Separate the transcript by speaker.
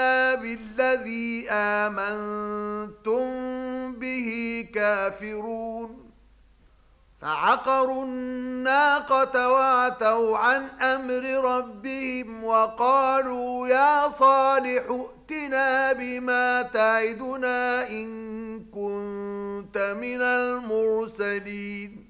Speaker 1: لَسْنَا بِالَّذِي آمَنْتُمْ بِهِ كَافِرُونَ فَعَقَرُوا النَّاقَةَ وَعَتَوْا عَنْ أَمْرِ رَبِّهِمْ وَقَالُوا يَا صَالِحُ ائْتِنَا بِمَا تَعِدُنَا إِن كُنتَ مِنَ الْمُرْسَلِينَ